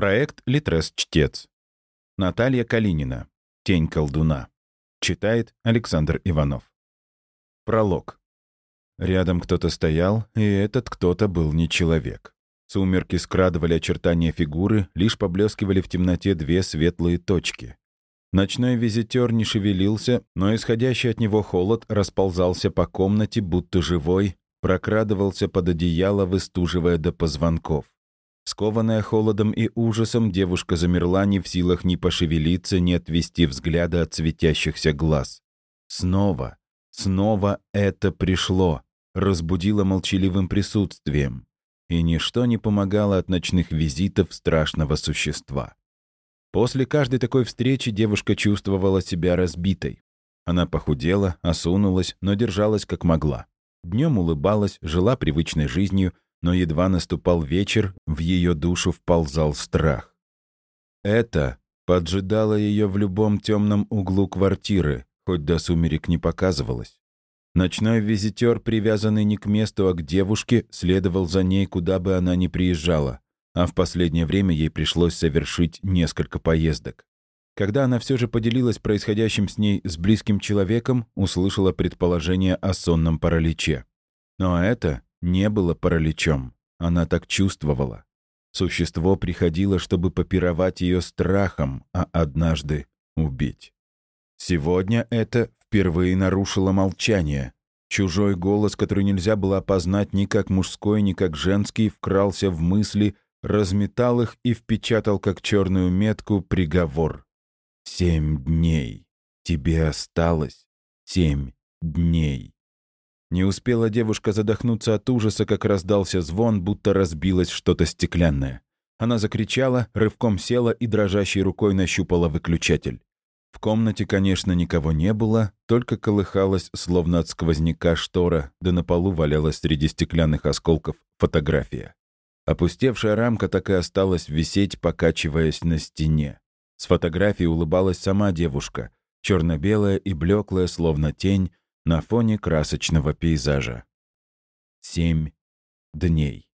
Проект «Литрес-чтец». Наталья Калинина. «Тень колдуна». Читает Александр Иванов. Пролог. Рядом кто-то стоял, и этот кто-то был не человек. Сумерки скрадывали очертания фигуры, лишь поблескивали в темноте две светлые точки. Ночной визитер не шевелился, но исходящий от него холод расползался по комнате, будто живой, прокрадывался под одеяло, выстуживая до позвонков. Скованная холодом и ужасом, девушка замерла не в силах ни пошевелиться, ни отвести взгляда от светящихся глаз. Снова, снова это пришло, разбудило молчаливым присутствием. И ничто не помогало от ночных визитов страшного существа. После каждой такой встречи девушка чувствовала себя разбитой. Она похудела, осунулась, но держалась как могла. Днем улыбалась, жила привычной жизнью, но едва наступал вечер, в ее душу вползал страх. Это поджидало ее в любом темном углу квартиры, хоть до сумерек не показывалось. Ночной визитер, привязанный не к месту, а к девушке, следовал за ней, куда бы она ни приезжала, а в последнее время ей пришлось совершить несколько поездок. Когда она все же поделилась происходящим с ней с близким человеком, услышала предположение о сонном параличе. Но это не было параличом. Она так чувствовала. Существо приходило, чтобы попировать ее страхом, а однажды убить. Сегодня это впервые нарушило молчание. Чужой голос, который нельзя было опознать ни как мужской, ни как женский, вкрался в мысли, разметал их и впечатал как черную метку приговор. «Семь дней. Тебе осталось семь дней». Не успела девушка задохнуться от ужаса, как раздался звон, будто разбилось что-то стеклянное. Она закричала, рывком села и дрожащей рукой нащупала выключатель. В комнате, конечно, никого не было, только колыхалась, словно от сквозняка штора, да на полу валялась среди стеклянных осколков фотография. Опустевшая рамка так и осталась висеть, покачиваясь на стене. С фотографии улыбалась сама девушка, черно-белая и блеклая, словно тень, на фоне красочного пейзажа. Семь дней.